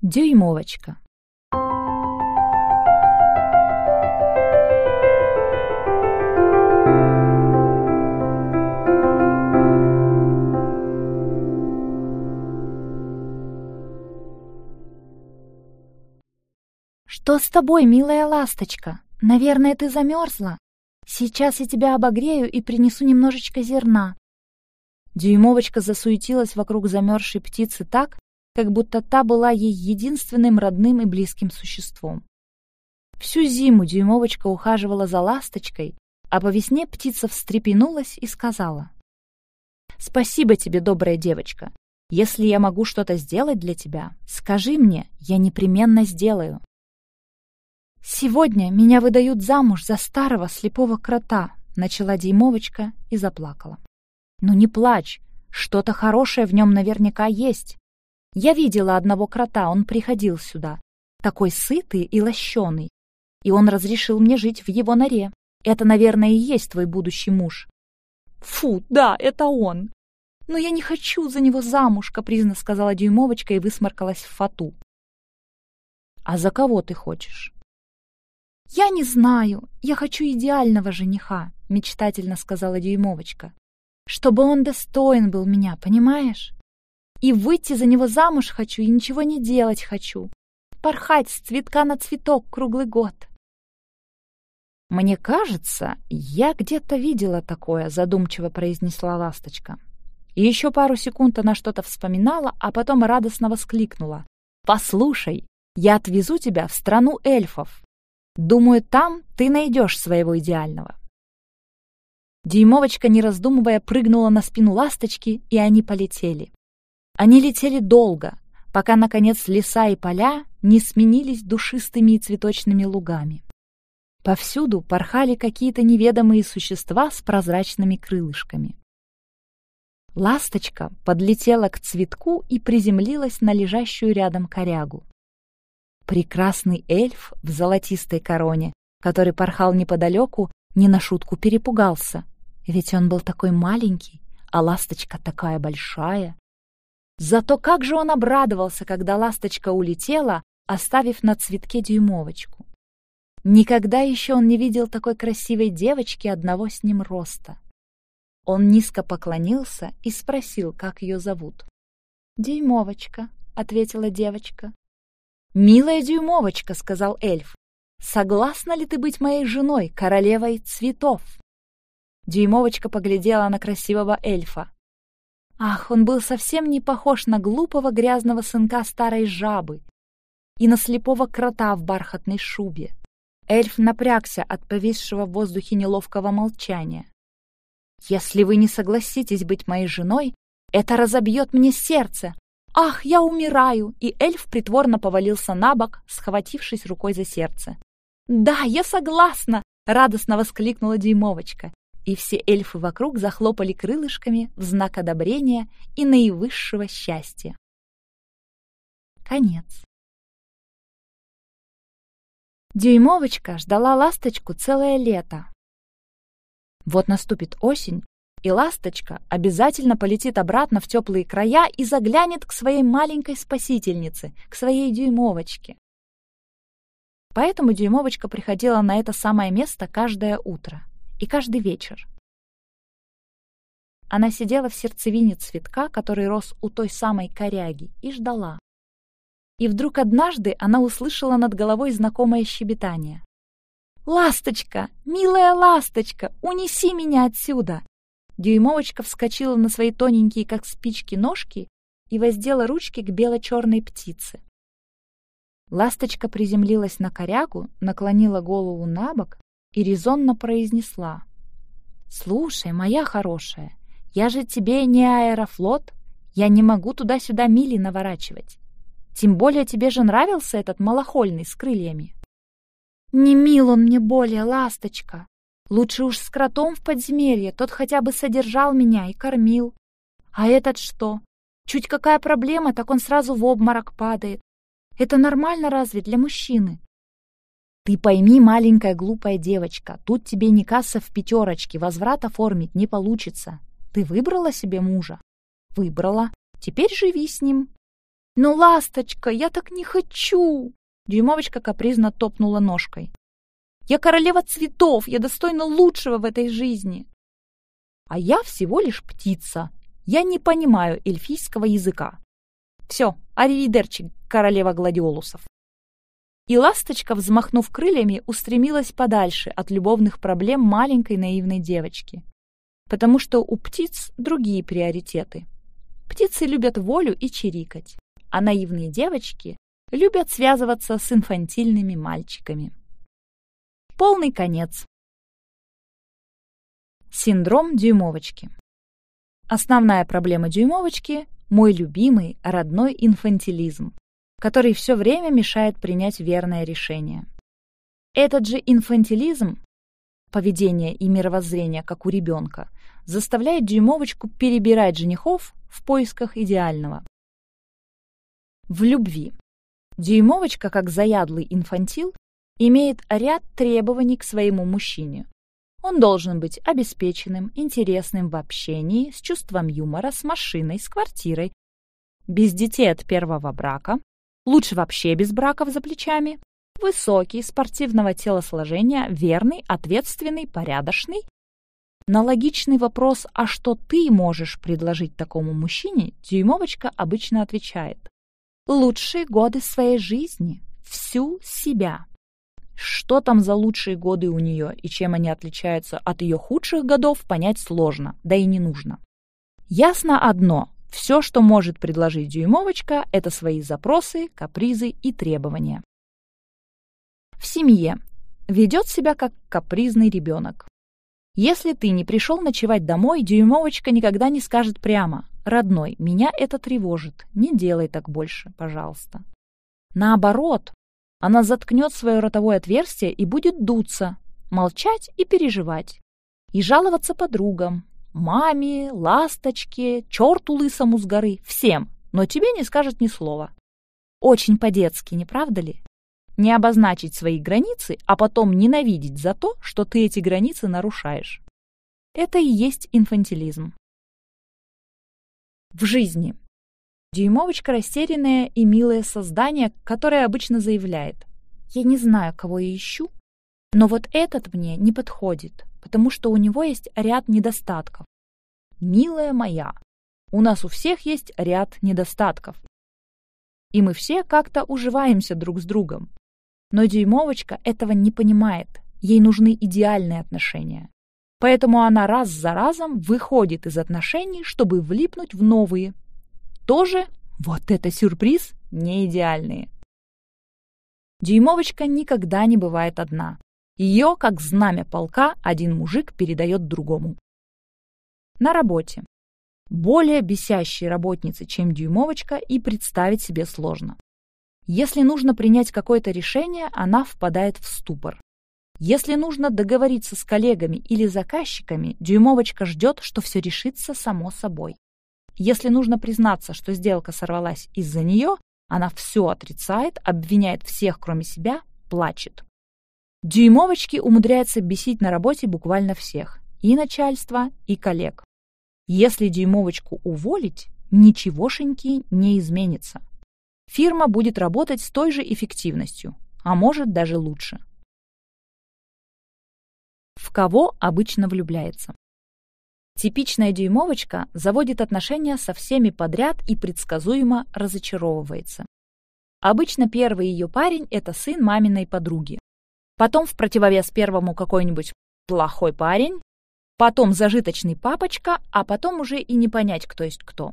Дюймовочка. «Что с тобой, милая ласточка? Наверное, ты замерзла. Сейчас я тебя обогрею и принесу немножечко зерна». Дюймовочка засуетилась вокруг замерзшей птицы так, как будто та была ей единственным родным и близким существом. Всю зиму Дюймовочка ухаживала за ласточкой, а по весне птица встрепенулась и сказала. «Спасибо тебе, добрая девочка. Если я могу что-то сделать для тебя, скажи мне, я непременно сделаю». «Сегодня меня выдают замуж за старого слепого крота», — начала Дюймовочка и заплакала. «Ну не плачь, что-то хорошее в нем наверняка есть. Я видела одного крота, он приходил сюда, такой сытый и лощеный, и он разрешил мне жить в его норе. Это, наверное, и есть твой будущий муж». «Фу, да, это он!» «Но я не хочу за него замуж», — капризно сказала Дюймовочка и высморкалась в фату. «А за кого ты хочешь?» «Я не знаю. Я хочу идеального жениха», — мечтательно сказала Дюймовочка. «Чтобы он достоин был меня, понимаешь? И выйти за него замуж хочу, и ничего не делать хочу. Порхать с цветка на цветок круглый год». «Мне кажется, я где-то видела такое», — задумчиво произнесла ласточка. И еще пару секунд она что-то вспоминала, а потом радостно воскликнула. «Послушай, я отвезу тебя в страну эльфов. Думаю, там ты найдешь своего идеального. Дюймовочка, не раздумывая, прыгнула на спину ласточки, и они полетели. Они летели долго, пока, наконец, леса и поля не сменились душистыми и цветочными лугами. Повсюду порхали какие-то неведомые существа с прозрачными крылышками. Ласточка подлетела к цветку и приземлилась на лежащую рядом корягу прекрасный эльф в золотистой короне, который порхал неподалеку, не на шутку перепугался. Ведь он был такой маленький, а ласточка такая большая. Зато как же он обрадовался, когда ласточка улетела, оставив на цветке дюймовочку. Никогда еще он не видел такой красивой девочки одного с ним роста. Он низко поклонился и спросил, как ее зовут. «Дюймовочка», — ответила девочка. «Милая дюймовочка», — сказал эльф, — «согласна ли ты быть моей женой, королевой цветов?» Дюймовочка поглядела на красивого эльфа. Ах, он был совсем не похож на глупого грязного сынка старой жабы и на слепого крота в бархатной шубе. Эльф напрягся от повисшего в воздухе неловкого молчания. «Если вы не согласитесь быть моей женой, это разобьет мне сердце, «Ах, я умираю!» И эльф притворно повалился на бок, схватившись рукой за сердце. «Да, я согласна!» — радостно воскликнула Дюймовочка. И все эльфы вокруг захлопали крылышками в знак одобрения и наивысшего счастья. Конец. Дюймовочка ждала ласточку целое лето. Вот наступит осень, и ласточка обязательно полетит обратно в теплые края и заглянет к своей маленькой спасительнице, к своей дюймовочке. Поэтому дюймовочка приходила на это самое место каждое утро и каждый вечер. Она сидела в сердцевине цветка, который рос у той самой коряги, и ждала. И вдруг однажды она услышала над головой знакомое щебетание. «Ласточка! Милая ласточка! Унеси меня отсюда! Дюймовочка вскочила на свои тоненькие, как спички, ножки и воздела ручки к бело-черной птице. Ласточка приземлилась на корягу, наклонила голову на бок и резонно произнесла. «Слушай, моя хорошая, я же тебе не аэрофлот, я не могу туда-сюда мили наворачивать. Тем более тебе же нравился этот малохольный с крыльями». «Не мил он мне более, ласточка!» Лучше уж с кротом в подземелье, тот хотя бы содержал меня и кормил. А этот что? Чуть какая проблема, так он сразу в обморок падает. Это нормально разве для мужчины? Ты пойми, маленькая глупая девочка, тут тебе не касса в пятерочке, возврат оформить не получится. Ты выбрала себе мужа? Выбрала. Теперь живи с ним. «Ну, ласточка, я так не хочу!» Дюймовочка капризно топнула ножкой. «Я королева цветов, я достойна лучшего в этой жизни!» «А я всего лишь птица. Я не понимаю эльфийского языка. Все, аривидерчи, королева гладиолусов!» И ласточка, взмахнув крыльями, устремилась подальше от любовных проблем маленькой наивной девочки. Потому что у птиц другие приоритеты. Птицы любят волю и чирикать, а наивные девочки любят связываться с инфантильными мальчиками. Полный конец. Синдром дюймовочки. Основная проблема дюймовочки – мой любимый родной инфантилизм, который все время мешает принять верное решение. Этот же инфантилизм, поведение и мировоззрение, как у ребенка, заставляет дюймовочку перебирать женихов в поисках идеального. В любви. Дюймовочка, как заядлый инфантил, имеет ряд требований к своему мужчине. Он должен быть обеспеченным, интересным в общении, с чувством юмора, с машиной, с квартирой, без детей от первого брака, Лучше вообще без браков за плечами. Высокий, спортивного телосложения, верный, ответственный, порядочный. На логичный вопрос «А что ты можешь предложить такому мужчине?» Дюймовочка обычно отвечает «Лучшие годы своей жизни. Всю себя». Что там за лучшие годы у нее и чем они отличаются от ее худших годов, понять сложно, да и не нужно. Ясно одно все, что может предложить дюймовочка, это свои запросы, капризы и требования. В семье ведет себя как капризный ребенок. Если ты не пришел ночевать домой, дюймовочка никогда не скажет прямо «Родной, меня это тревожит, не делай так больше, пожалуйста». Наоборот, она заткнет свое ротовое отверстие и будет дуться, молчать и переживать, и жаловаться подругам, Маме, ласточке, черту лысому с горы, всем, но тебе не скажет ни слова. Очень по-детски, не правда ли? Не обозначить свои границы, а потом ненавидеть за то, что ты эти границы нарушаешь. Это и есть инфантилизм. В жизни. Дюймовочка растерянное и милое создание, которое обычно заявляет «Я не знаю, кого я ищу, но вот этот мне не подходит, потому что у него есть ряд недостатков. Милая моя, у нас у всех есть ряд недостатков. И мы все как-то уживаемся друг с другом. Но дюймовочка этого не понимает. Ей нужны идеальные отношения. Поэтому она раз за разом выходит из отношений, чтобы влипнуть в новые. Тоже, вот это сюрприз, не идеальные. Дюймовочка никогда не бывает одна. Ее, как знамя полка, один мужик передает другому. На работе. Более бесящей работницы, чем дюймовочка, и представить себе сложно. Если нужно принять какое-то решение, она впадает в ступор. Если нужно договориться с коллегами или заказчиками, дюймовочка ждет, что все решится само собой. Если нужно признаться, что сделка сорвалась из-за нее, она все отрицает, обвиняет всех, кроме себя, плачет. Дюймовочки умудряются бесить на работе буквально всех. И начальство, и коллег. Если дюймовочку уволить, ничегошеньки не изменится. Фирма будет работать с той же эффективностью, а может даже лучше. В кого обычно влюбляется? Типичная дюймовочка заводит отношения со всеми подряд и предсказуемо разочаровывается. Обычно первый ее парень – это сын маминой подруги. Потом в противовес первому какой-нибудь плохой парень, потом зажиточный папочка, а потом уже и не понять, кто есть кто.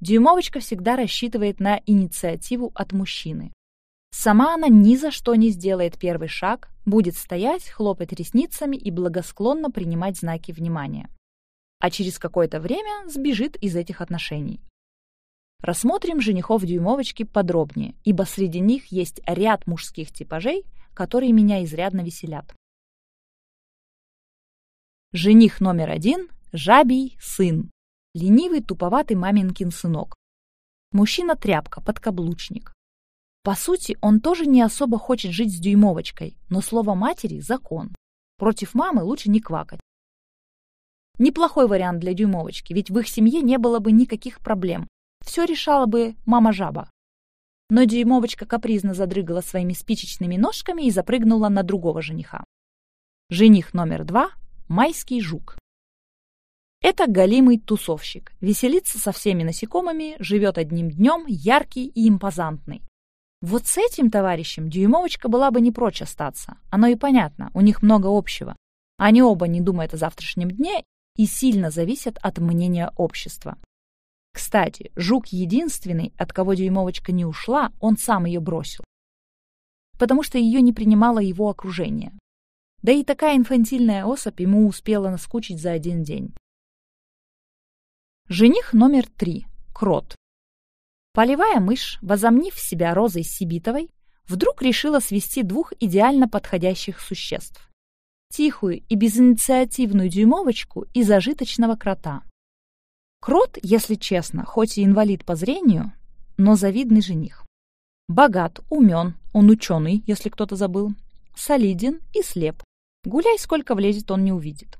Дюймовочка всегда рассчитывает на инициативу от мужчины. Сама она ни за что не сделает первый шаг, будет стоять, хлопать ресницами и благосклонно принимать знаки внимания. А через какое-то время сбежит из этих отношений. Рассмотрим женихов дюймовочки подробнее, ибо среди них есть ряд мужских типажей, которые меня изрядно веселят. Жених номер один – жабий сын. Ленивый, туповатый маминкин сынок. Мужчина-тряпка, подкаблучник. По сути, он тоже не особо хочет жить с дюймовочкой, но слово матери – закон. Против мамы лучше не квакать. Неплохой вариант для дюймовочки, ведь в их семье не было бы никаких проблем. Все решала бы мама-жаба. Но дюймовочка капризно задрыгала своими спичечными ножками и запрыгнула на другого жениха. Жених номер два — майский жук. Это голимый тусовщик, веселится со всеми насекомыми, живет одним днем, яркий и импозантный. Вот с этим товарищем дюймовочка была бы не прочь остаться. Оно и понятно, у них много общего. Они оба не думают о завтрашнем дне и сильно зависят от мнения общества. Кстати, жук единственный, от кого дюймовочка не ушла, он сам ее бросил. Потому что ее не принимало его окружение. Да и такая инфантильная особь ему успела наскучить за один день. Жених номер три. Крот. Полевая мышь, возомнив себя розой Сибитовой, вдруг решила свести двух идеально подходящих существ. Тихую и безинициативную дюймовочку и зажиточного крота. Крот, если честно, хоть и инвалид по зрению, но завидный жених. Богат, умен, он ученый, если кто-то забыл, солиден и слеп. Гуляй, сколько влезет, он не увидит.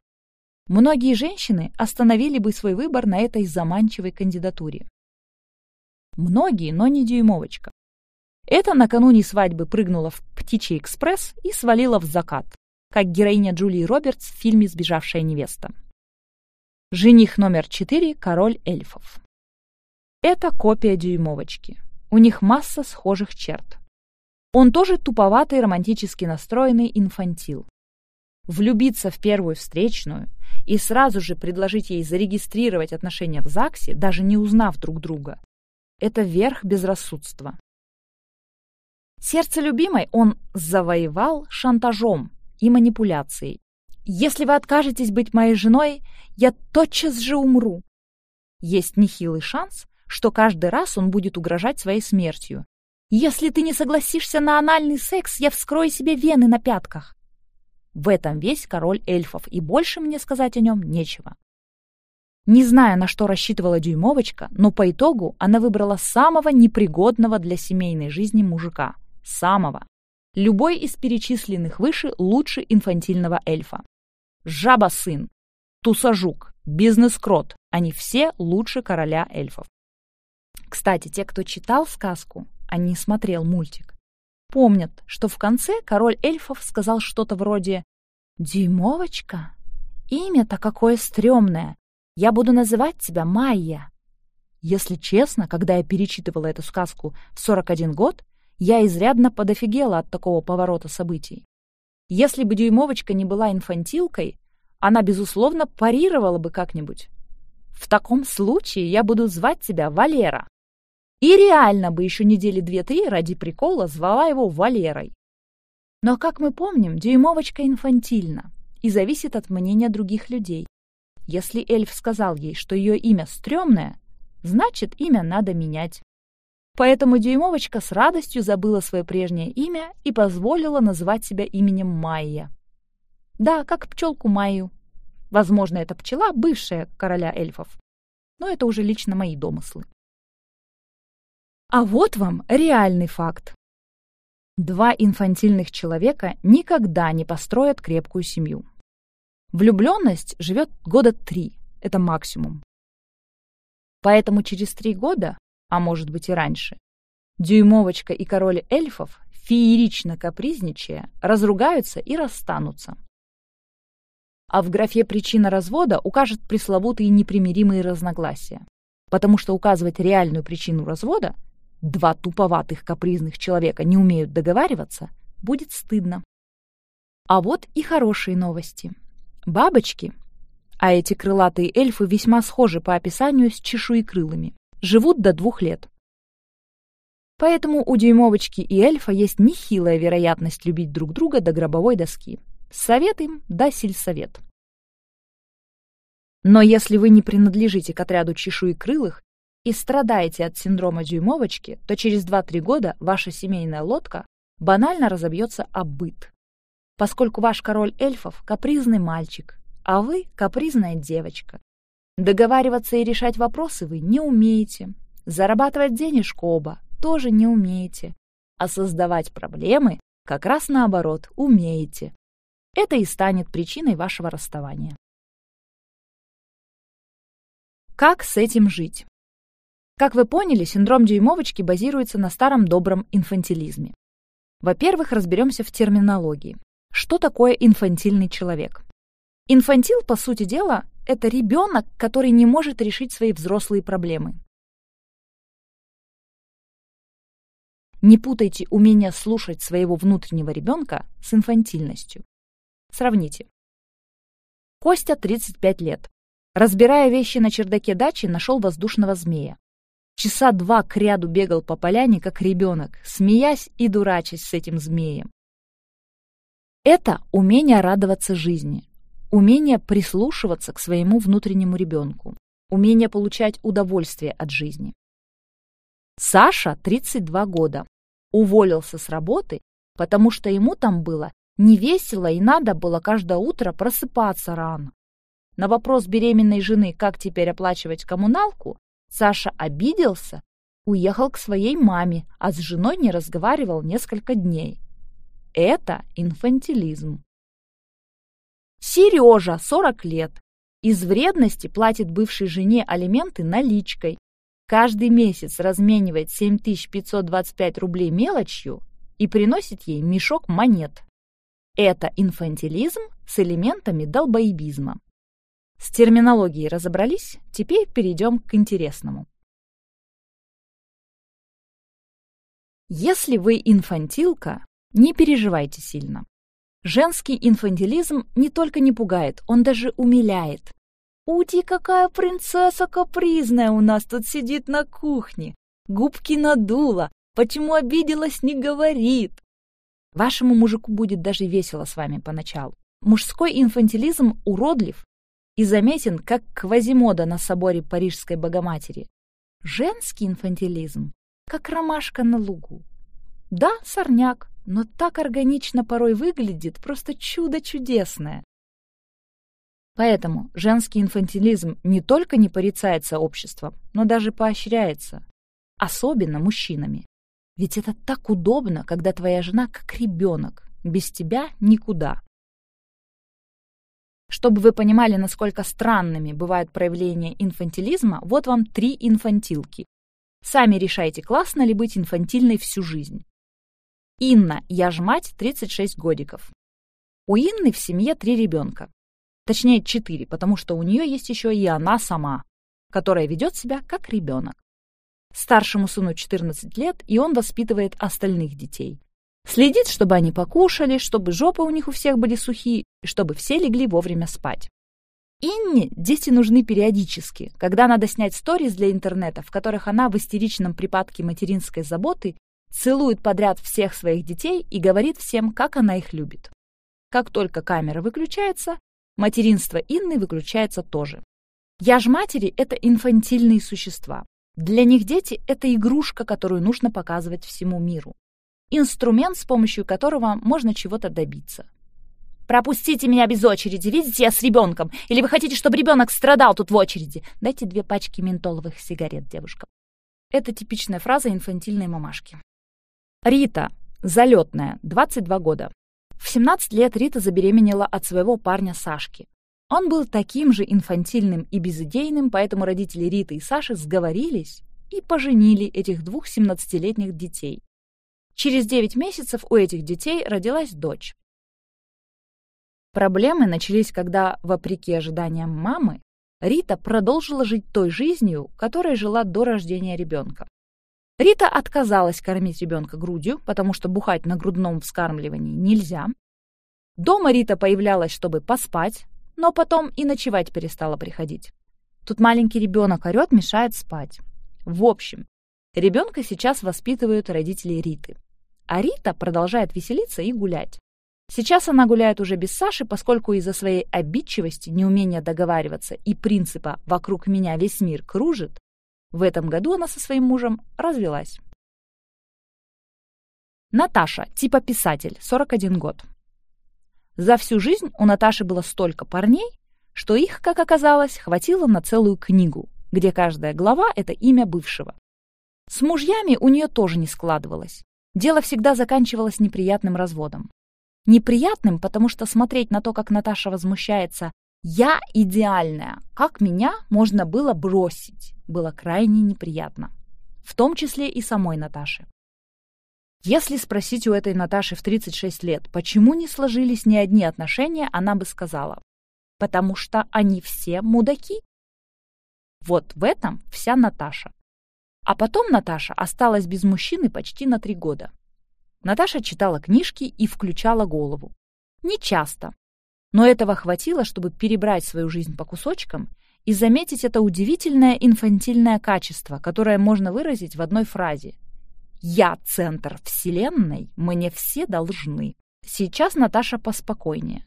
Многие женщины остановили бы свой выбор на этой заманчивой кандидатуре. Многие, но не дюймовочка. Это накануне свадьбы прыгнула в «Птичий экспресс» и свалила в закат, как героиня Джулии Робертс в фильме «Сбежавшая невеста». Жених номер четыре – король эльфов. Это копия дюймовочки. У них масса схожих черт. Он тоже туповатый, романтически настроенный инфантил. Влюбиться в первую встречную и сразу же предложить ей зарегистрировать отношения в ЗАГСе, даже не узнав друг друга, это верх безрассудства. Сердце любимой он завоевал шантажом и манипуляцией. «Если вы откажетесь быть моей женой, я тотчас же умру». Есть нехилый шанс, что каждый раз он будет угрожать своей смертью. «Если ты не согласишься на анальный секс, я вскрою себе вены на пятках». В этом весь король эльфов, и больше мне сказать о нем нечего. Не знаю, на что рассчитывала дюймовочка, но по итогу она выбрала самого непригодного для семейной жизни мужика. Самого. Любой из перечисленных выше лучше инфантильного эльфа. Жаба-сын, тусажук, бизнес-крот. Они все лучше короля эльфов. Кстати, те, кто читал сказку, а не смотрел мультик, помнят, что в конце король эльфов сказал что-то вроде «Дюймовочка? Имя-то какое стрёмное! Я буду называть тебя Майя. Если честно, когда я перечитывала эту сказку в 41 год, я изрядно подофигела от такого поворота событий. Если бы Дюймовочка не была инфантилкой, она, безусловно, парировала бы как-нибудь. В таком случае я буду звать тебя Валера. И реально бы еще недели две-три ради прикола звала его Валерой. Но, как мы помним, Дюймовочка инфантильна и зависит от мнения других людей. Если эльф сказал ей, что ее имя стрёмное, значит, имя надо менять. Поэтому дюймовочка с радостью забыла свое прежнее имя и позволила называть себя именем Майя. Да, как пчелку Майю. Возможно, эта пчела — бывшая короля эльфов. Но это уже лично мои домыслы. А вот вам реальный факт. Два инфантильных человека никогда не построят крепкую семью. Влюбленность живет года три, это максимум. Поэтому через три года, а может быть и раньше, Дюймовочка и король эльфов, феерично капризничая, разругаются и расстанутся. А в графе «Причина развода» укажет пресловутые непримиримые разногласия, потому что указывать реальную причину развода два туповатых капризных человека не умеют договариваться, будет стыдно. А вот и хорошие новости. Бабочки, а эти крылатые эльфы весьма схожи по описанию с чешуекрылыми, живут до двух лет. Поэтому у дюймовочки и эльфа есть нехилая вероятность любить друг друга до гробовой доски. Совет им да сельсовет. Но если вы не принадлежите к отряду чешуекрылых и страдаете от синдрома дюймовочки, то через 2-3 года ваша семейная лодка банально разобьется об быт поскольку ваш король эльфов — капризный мальчик, а вы — капризная девочка. Договариваться и решать вопросы вы не умеете. Зарабатывать денежку оба тоже не умеете. А создавать проблемы как раз наоборот умеете. Это и станет причиной вашего расставания. Как с этим жить? Как вы поняли, синдром дюймовочки базируется на старом добром инфантилизме. Во-первых, разберемся в терминологии. Что такое инфантильный человек? Инфантил, по сути дела, это ребенок, который не может решить свои взрослые проблемы. Не путайте умение слушать своего внутреннего ребенка с инфантильностью. Сравните. Костя, 35 лет. Разбирая вещи на чердаке дачи, нашел воздушного змея. Часа два к ряду бегал по поляне, как ребенок, смеясь и дурачась с этим змеем. Это умение радоваться жизни, умение прислушиваться к своему внутреннему ребенку, умение получать удовольствие от жизни. Саша, 32 года, уволился с работы, потому что ему там было невесело и надо было каждое утро просыпаться рано. На вопрос беременной жены, как теперь оплачивать коммуналку, Саша обиделся, уехал к своей маме, а с женой не разговаривал несколько дней. Это инфантилизм. Сережа, 40 лет, из вредности платит бывшей жене алименты наличкой. Каждый месяц разменивает 7525 рублей мелочью и приносит ей мешок монет. Это инфантилизм с элементами долбоебизма. С терминологией разобрались, теперь перейдем к интересному. Если вы инфантилка, не переживайте сильно. Женский инфантилизм не только не пугает, он даже умиляет. «Ути, какая принцесса капризная у нас тут сидит на кухне! Губки надула, почему обиделась, не говорит!» Вашему мужику будет даже весело с вами поначалу. Мужской инфантилизм уродлив и заметен, как квазимода на соборе Парижской Богоматери. Женский инфантилизм, как ромашка на лугу. Да, сорняк, но так органично порой выглядит, просто чудо чудесное. Поэтому женский инфантилизм не только не порицается обществом, но даже поощряется, особенно мужчинами. Ведь это так удобно, когда твоя жена как ребенок, без тебя никуда. Чтобы вы понимали, насколько странными бывают проявления инфантилизма, вот вам три инфантилки. Сами решайте, классно ли быть инфантильной всю жизнь. Инна, я ж мать, 36 годиков. У Инны в семье три ребенка. Точнее, четыре, потому что у нее есть еще и она сама, которая ведет себя как ребенок. Старшему сыну 14 лет, и он воспитывает остальных детей. Следит, чтобы они покушали, чтобы жопы у них у всех были сухие, и чтобы все легли вовремя спать. Инне дети нужны периодически, когда надо снять сторис для интернета, в которых она в истеричном припадке материнской заботы целует подряд всех своих детей и говорит всем, как она их любит. Как только камера выключается, материнство Инны выключается тоже. Я ж матери — это инфантильные существа. Для них дети — это игрушка, которую нужно показывать всему миру. Инструмент, с помощью которого можно чего-то добиться. «Пропустите меня без очереди, видите, я с ребенком. Или вы хотите, чтобы ребенок страдал тут в очереди? Дайте две пачки ментоловых сигарет девушкам». Это типичная фраза инфантильной мамашки. Рита, залетная, 22 года. В 17 лет Рита забеременела от своего парня Сашки. Он был таким же инфантильным и безыдейным, поэтому родители Риты и Саши сговорились и поженили этих двух 17-летних детей. Через 9 месяцев у этих детей родилась дочь. Проблемы начались, когда, вопреки ожиданиям мамы, Рита продолжила жить той жизнью, которой жила до рождения ребенка. Рита отказалась кормить ребенка грудью, потому что бухать на грудном вскармливании нельзя. Дома Рита появлялась, чтобы поспать, но потом и ночевать перестала приходить. Тут маленький ребенок орет, мешает спать. В общем, ребенка сейчас воспитывают родители Риты. А Рита продолжает веселиться и гулять. Сейчас она гуляет уже без Саши, поскольку из-за своей обидчивости, неумения договариваться и принципа «вокруг меня весь мир кружит», в этом году она со своим мужем развелась. Наташа, типа писатель, 41 год. За всю жизнь у Наташи было столько парней, что их, как оказалось, хватило на целую книгу, где каждая глава — это имя бывшего. С мужьями у нее тоже не складывалось. Дело всегда заканчивалось неприятным разводом. Неприятным, потому что смотреть на то, как Наташа возмущается «Я идеальная, как меня можно было бросить?» Было крайне неприятно. В том числе и самой Наташе. Если спросить у этой Наташи в 36 лет, почему не сложились ни одни отношения, она бы сказала, потому что они все мудаки. Вот в этом вся Наташа. А потом Наташа осталась без мужчины почти на три года. Наташа читала книжки и включала голову. Не часто, но этого хватило, чтобы перебрать свою жизнь по кусочкам и заметить это удивительное инфантильное качество, которое можно выразить в одной фразе. «Я центр Вселенной, мне все должны». Сейчас Наташа поспокойнее.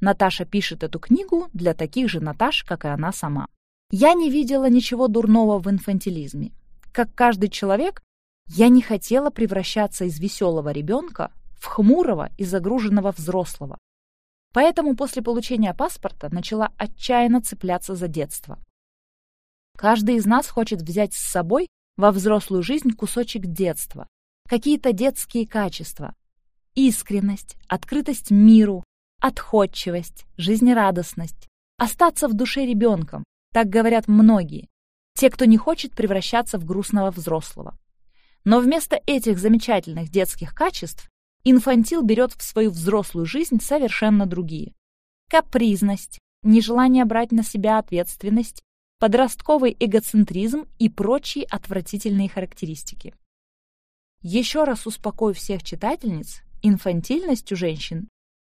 Наташа пишет эту книгу для таких же Наташ, как и она сама. Я не видела ничего дурного в инфантилизме. Как каждый человек, я не хотела превращаться из веселого ребенка в хмурого и загруженного взрослого. Поэтому после получения паспорта начала отчаянно цепляться за детство. Каждый из нас хочет взять с собой во взрослую жизнь кусочек детства, какие-то детские качества. Искренность, открытость миру, отходчивость, жизнерадостность. Остаться в душе ребенком, так говорят многие, те, кто не хочет превращаться в грустного взрослого. Но вместо этих замечательных детских качеств инфантил берет в свою взрослую жизнь совершенно другие. Капризность, нежелание брать на себя ответственность, подростковый эгоцентризм и прочие отвратительные характеристики. Еще раз успокою всех читательниц, инфантильность у женщин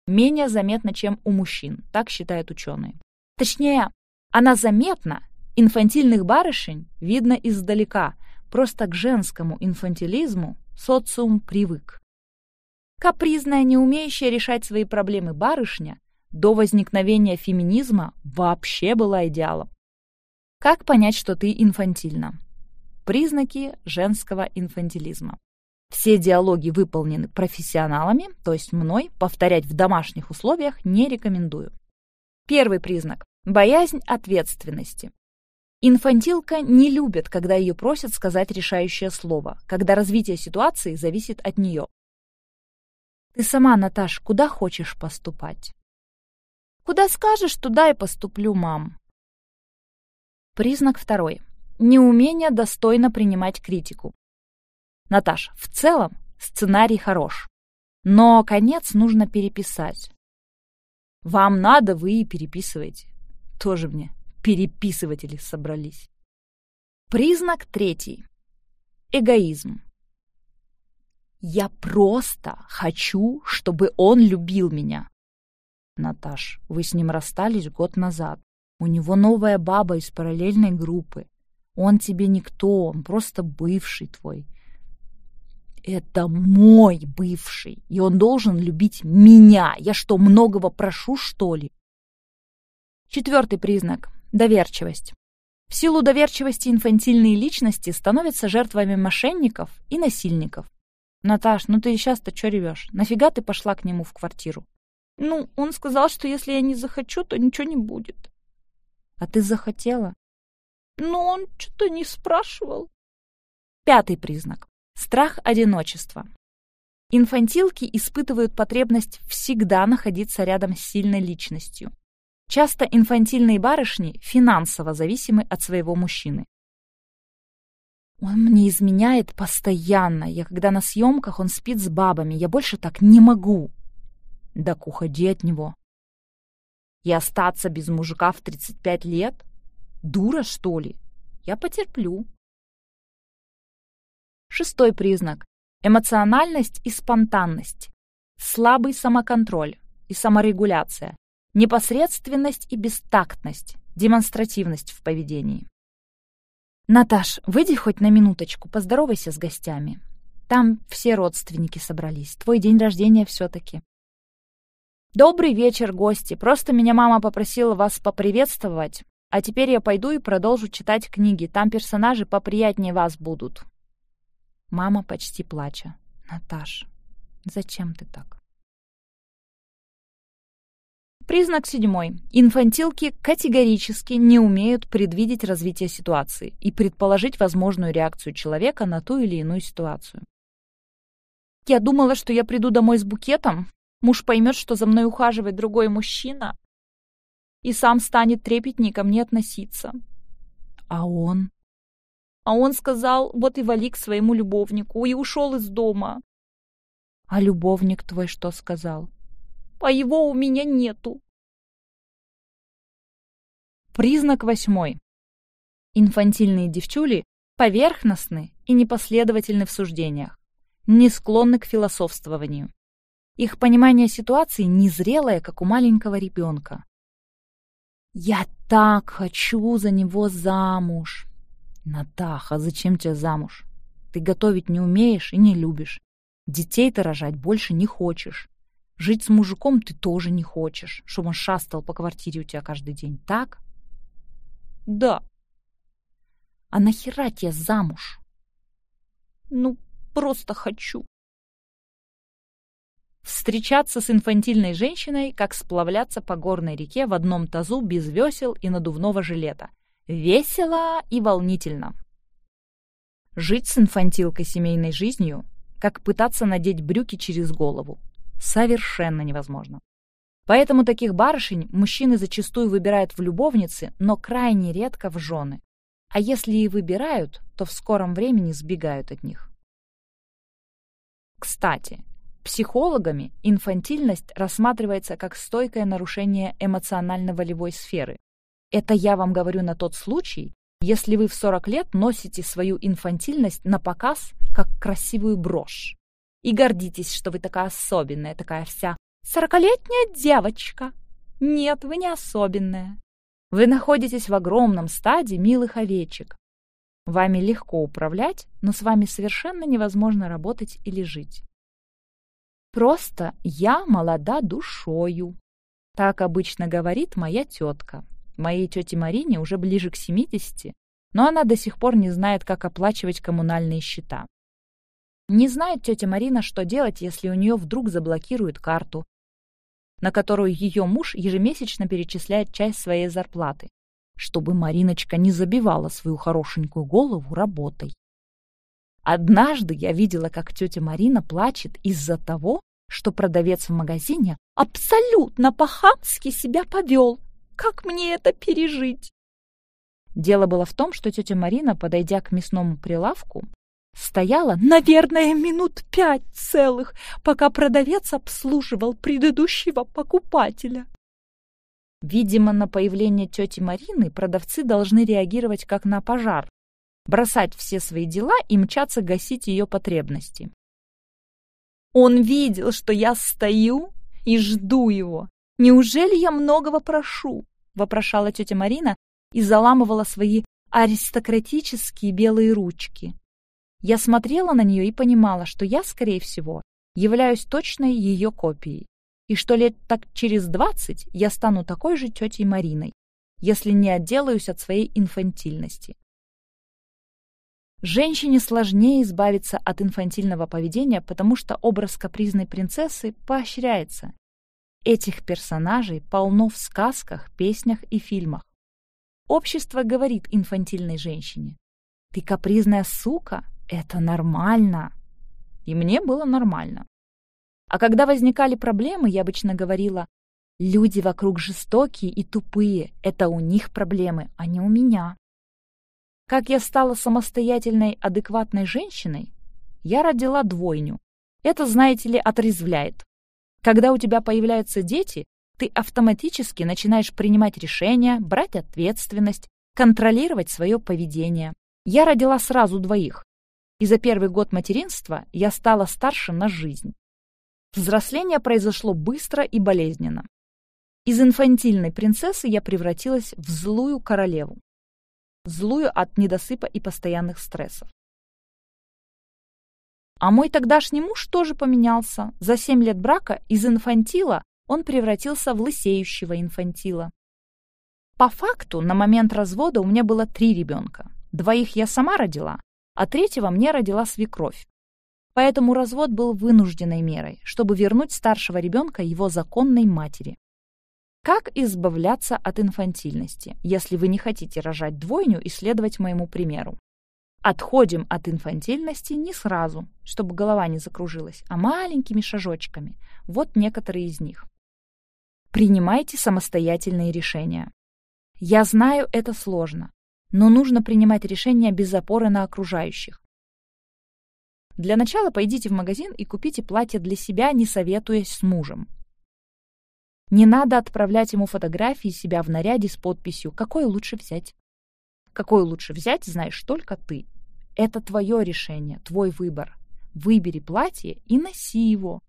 менее заметна, чем у мужчин, так считают ученые. Точнее, она заметна, инфантильных барышень видно издалека, просто к женскому инфантилизму социум привык. Капризная, не умеющая решать свои проблемы барышня до возникновения феминизма вообще была идеалом. Как понять, что ты инфантильна? Признаки женского инфантилизма. Все диалоги выполнены профессионалами, то есть мной, повторять в домашних условиях не рекомендую. Первый признак – боязнь ответственности. Инфантилка не любит, когда ее просят сказать решающее слово, когда развитие ситуации зависит от нее. Ты сама, Наташ, куда хочешь поступать? Куда скажешь, туда и поступлю, мам. Признак второй. Неумение достойно принимать критику. Наташ, в целом сценарий хорош, но конец нужно переписать. Вам надо, вы и переписываете. Тоже мне переписыватели собрались. Признак третий. Эгоизм. Я просто хочу, чтобы он любил меня. Наташ, вы с ним расстались год назад. У него новая баба из параллельной группы. Он тебе никто, он просто бывший твой. Это мой бывший, и он должен любить меня. Я что, многого прошу, что ли? Четвертый признак – доверчивость. В силу доверчивости инфантильные личности становятся жертвами мошенников и насильников. «Наташ, ну ты сейчас-то что ревешь? Нафига ты пошла к нему в квартиру?» «Ну, он сказал, что если я не захочу, то ничего не будет». «А ты захотела?» «Ну, он что-то не спрашивал». Пятый признак. Страх одиночества. Инфантилки испытывают потребность всегда находиться рядом с сильной личностью. Часто инфантильные барышни финансово зависимы от своего мужчины. Он мне изменяет постоянно. Я когда на съемках, он спит с бабами. Я больше так не могу. Так уходи от него. И остаться без мужика в 35 лет? Дура, что ли? Я потерплю. Шестой признак. Эмоциональность и спонтанность. Слабый самоконтроль и саморегуляция. Непосредственность и бестактность. Демонстративность в поведении. «Наташ, выйди хоть на минуточку, поздоровайся с гостями. Там все родственники собрались. Твой день рождения все-таки». «Добрый вечер, гости. Просто меня мама попросила вас поприветствовать, а теперь я пойду и продолжу читать книги. Там персонажи поприятнее вас будут». Мама почти плача. «Наташ, зачем ты так?» Признак седьмой. Инфантилки категорически не умеют предвидеть развитие ситуации и предположить возможную реакцию человека на ту или иную ситуацию. Я думала, что я приду домой с букетом, муж поймет, что за мной ухаживает другой мужчина, и сам станет трепетнее ко мне относиться. А он? А он сказал, вот и вали к своему любовнику, и ушел из дома. А любовник твой что сказал? А его у меня нету. Признак восьмой. Инфантильные девчули поверхностны и непоследовательны в суждениях, не склонны к философствованию. Их понимание ситуации незрелое, как у маленького ребенка. «Я так хочу за него замуж!» «Натаха, зачем тебе замуж? Ты готовить не умеешь и не любишь. Детей ты рожать больше не хочешь. Жить с мужиком ты тоже не хочешь, чтобы он шастал по квартире у тебя каждый день, так?» «Да». «А нахера тебе замуж?» «Ну, просто хочу». Встречаться с инфантильной женщиной, как сплавляться по горной реке в одном тазу без весел и надувного жилета. Весело и волнительно. Жить с инфантилкой семейной жизнью, как пытаться надеть брюки через голову. Совершенно невозможно. Поэтому таких барышень мужчины зачастую выбирают в любовницы, но крайне редко в жены. А если и выбирают, то в скором времени сбегают от них. Кстати, Психологами инфантильность рассматривается как стойкое нарушение эмоционально-волевой сферы. Это я вам говорю на тот случай, если вы в 40 лет носите свою инфантильность на показ, как красивую брошь. И гордитесь, что вы такая особенная, такая вся сорокалетняя девочка. Нет, вы не особенная. Вы находитесь в огромном стаде милых овечек. Вами легко управлять, но с вами совершенно невозможно работать или жить. Просто я молода душою. Так обычно говорит моя тетка. Моей тете Марине уже ближе к 70, но она до сих пор не знает, как оплачивать коммунальные счета. Не знает тетя Марина, что делать, если у нее вдруг заблокируют карту, на которую ее муж ежемесячно перечисляет часть своей зарплаты, чтобы Мариночка не забивала свою хорошенькую голову работой. Однажды я видела, как тетя Марина плачет из-за того, что продавец в магазине абсолютно по-хамски себя повел. Как мне это пережить? Дело было в том, что тетя Марина, подойдя к мясному прилавку, стояла, наверное, минут пять целых, пока продавец обслуживал предыдущего покупателя. Видимо, на появление тети Марины продавцы должны реагировать как на пожар, бросать все свои дела и мчаться гасить ее потребности. Он видел, что я стою и жду его. Неужели я многого прошу? вопрошала тетя Марина и заламывала свои аристократические белые ручки. Я смотрела на нее и понимала, что я, скорее всего, являюсь точной ее копией, и что лет так через двадцать я стану такой же тетей Мариной, если не отделаюсь от своей инфантильности. Женщине сложнее избавиться от инфантильного поведения, потому что образ капризной принцессы поощряется. Этих персонажей полно в сказках, песнях и фильмах. Общество говорит инфантильной женщине. «Ты капризная сука? Это нормально!» И мне было нормально. А когда возникали проблемы, я обычно говорила, «Люди вокруг жестокие и тупые. Это у них проблемы, а не у меня». Как я стала самостоятельной, адекватной женщиной? Я родила двойню. Это, знаете ли, отрезвляет. Когда у тебя появляются дети, ты автоматически начинаешь принимать решения, брать ответственность, контролировать свое поведение. Я родила сразу двоих. И за первый год материнства я стала старше на жизнь. Взросление произошло быстро и болезненно. Из инфантильной принцессы я превратилась в злую королеву злую от недосыпа и постоянных стрессов. А мой тогдашний муж тоже поменялся. За семь лет брака из инфантила он превратился в лысеющего инфантила. По факту, на момент развода у меня было три ребенка. Двоих я сама родила, а третьего мне родила свекровь. Поэтому развод был вынужденной мерой, чтобы вернуть старшего ребенка его законной матери. Как избавляться от инфантильности, если вы не хотите рожать двойню и следовать моему примеру? Отходим от инфантильности не сразу, чтобы голова не закружилась, а маленькими шажочками. Вот некоторые из них. Принимайте самостоятельные решения. Я знаю, это сложно. Но нужно принимать решения без опоры на окружающих. Для начала пойдите в магазин и купите платье для себя, не советуясь с мужем. Не надо отправлять ему фотографии себя в наряде с подписью «Какой лучше взять?». Какой лучше взять, знаешь только ты. Это твое решение, твой выбор. Выбери платье и носи его.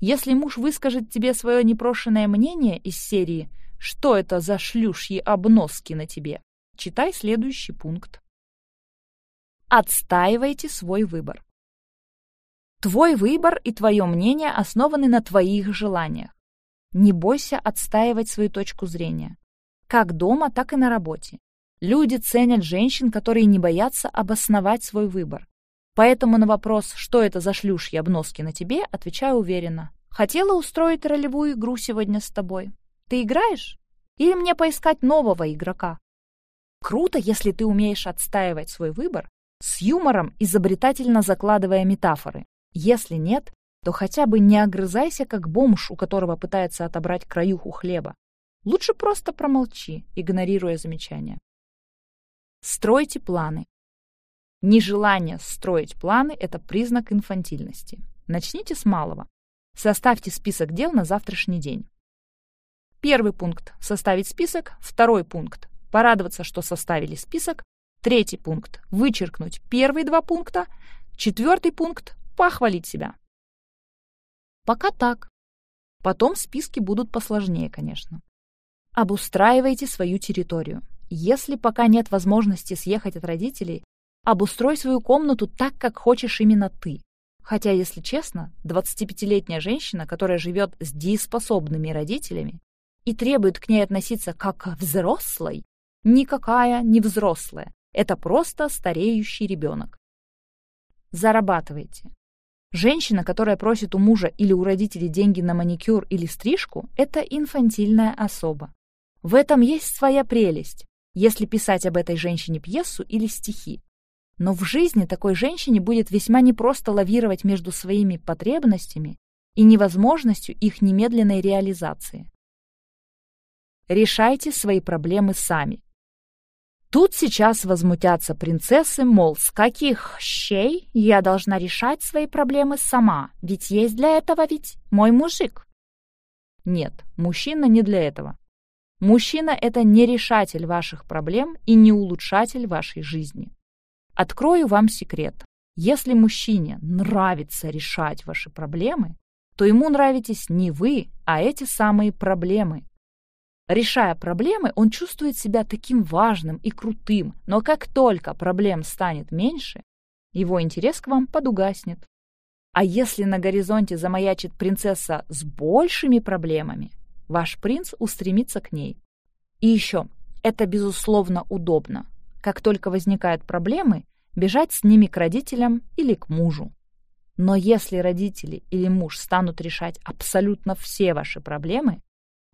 Если муж выскажет тебе свое непрошенное мнение из серии «Что это за шлюшьи обноски на тебе?», читай следующий пункт. Отстаивайте свой выбор. Твой выбор и твое мнение основаны на твоих желаниях. Не бойся отстаивать свою точку зрения. Как дома, так и на работе. Люди ценят женщин, которые не боятся обосновать свой выбор. Поэтому на вопрос, что это за шлюшьи обноски на тебе, отвечаю уверенно. Хотела устроить ролевую игру сегодня с тобой. Ты играешь? Или мне поискать нового игрока? Круто, если ты умеешь отстаивать свой выбор, с юмором изобретательно закладывая метафоры. Если нет, то хотя бы не огрызайся, как бомж, у которого пытается отобрать краюху хлеба. Лучше просто промолчи, игнорируя замечания. Стройте планы. Нежелание строить планы – это признак инфантильности. Начните с малого. Составьте список дел на завтрашний день. Первый пункт – составить список. Второй пункт – порадоваться, что составили список. Третий пункт – вычеркнуть первые два пункта. Четвертый пункт – похвалить себя. Пока так. Потом списки будут посложнее, конечно. Обустраивайте свою территорию. Если пока нет возможности съехать от родителей, Обустрой свою комнату так, как хочешь именно ты. Хотя, если честно, 25-летняя женщина, которая живет с дееспособными родителями и требует к ней относиться как к взрослой, никакая не взрослая. Это просто стареющий ребенок. Зарабатывайте. Женщина, которая просит у мужа или у родителей деньги на маникюр или стрижку, это инфантильная особа. В этом есть своя прелесть, если писать об этой женщине пьесу или стихи. Но в жизни такой женщине будет весьма непросто лавировать между своими потребностями и невозможностью их немедленной реализации. Решайте свои проблемы сами. Тут сейчас возмутятся принцессы, мол, с каких щей я должна решать свои проблемы сама, ведь есть для этого ведь мой мужик. Нет, мужчина не для этого. Мужчина – это не решатель ваших проблем и не улучшатель вашей жизни. Открою вам секрет. Если мужчине нравится решать ваши проблемы, то ему нравитесь не вы, а эти самые проблемы. Решая проблемы, он чувствует себя таким важным и крутым, но как только проблем станет меньше, его интерес к вам подугаснет. А если на горизонте замаячит принцесса с большими проблемами, ваш принц устремится к ней. И еще, это безусловно удобно. Как только возникают проблемы, бежать с ними к родителям или к мужу. Но если родители или муж станут решать абсолютно все ваши проблемы,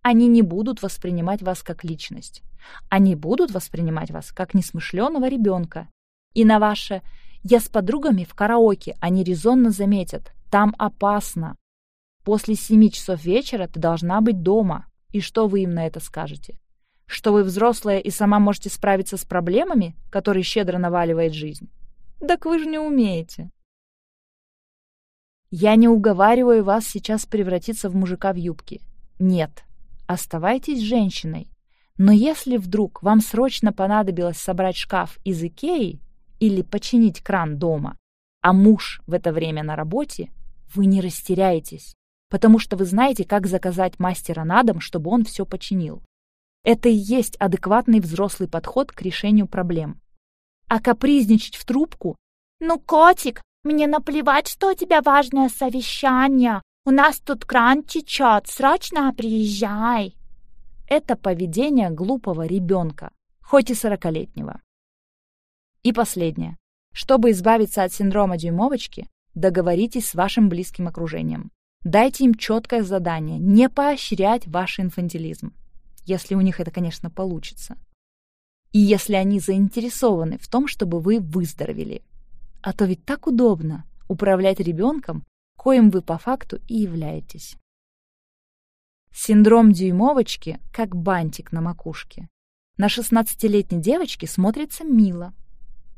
они не будут воспринимать вас как личность. Они будут воспринимать вас как несмышленого ребенка. И на ваше «я с подругами в караоке» они резонно заметят «там опасно». После семи часов вечера ты должна быть дома. И что вы им на это скажете? Что вы взрослая и сама можете справиться с проблемами, которые щедро наваливает жизнь? Так вы же не умеете. Я не уговариваю вас сейчас превратиться в мужика в юбке. Нет, оставайтесь женщиной. Но если вдруг вам срочно понадобилось собрать шкаф из Икеи или починить кран дома, а муж в это время на работе, вы не растеряетесь, потому что вы знаете, как заказать мастера на дом, чтобы он все починил. Это и есть адекватный взрослый подход к решению проблем. А капризничать в трубку? «Ну, котик, мне наплевать, что у тебя важное совещание. У нас тут кран течет, срочно приезжай!» Это поведение глупого ребенка, хоть и сорокалетнего. И последнее. Чтобы избавиться от синдрома дюймовочки, договоритесь с вашим близким окружением. Дайте им четкое задание не поощрять ваш инфантилизм если у них это, конечно, получится. И если они заинтересованы в том, чтобы вы выздоровели. А то ведь так удобно управлять ребенком, коим вы по факту и являетесь. Синдром дюймовочки как бантик на макушке. на 16-летней девочке смотрится мило.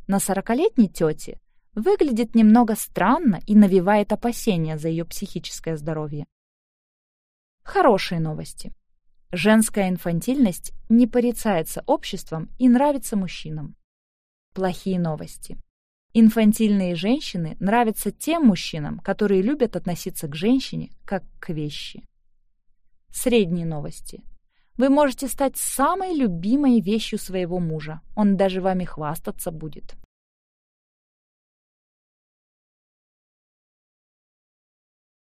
На 40-летней тете выглядит немного странно и навевает опасения за ее психическое здоровье. Хорошие новости. Женская инфантильность не порицается обществом и нравится мужчинам. Плохие новости. Инфантильные женщины нравятся тем мужчинам, которые любят относиться к женщине как к вещи. Средние новости. Вы можете стать самой любимой вещью своего мужа. Он даже вами хвастаться будет.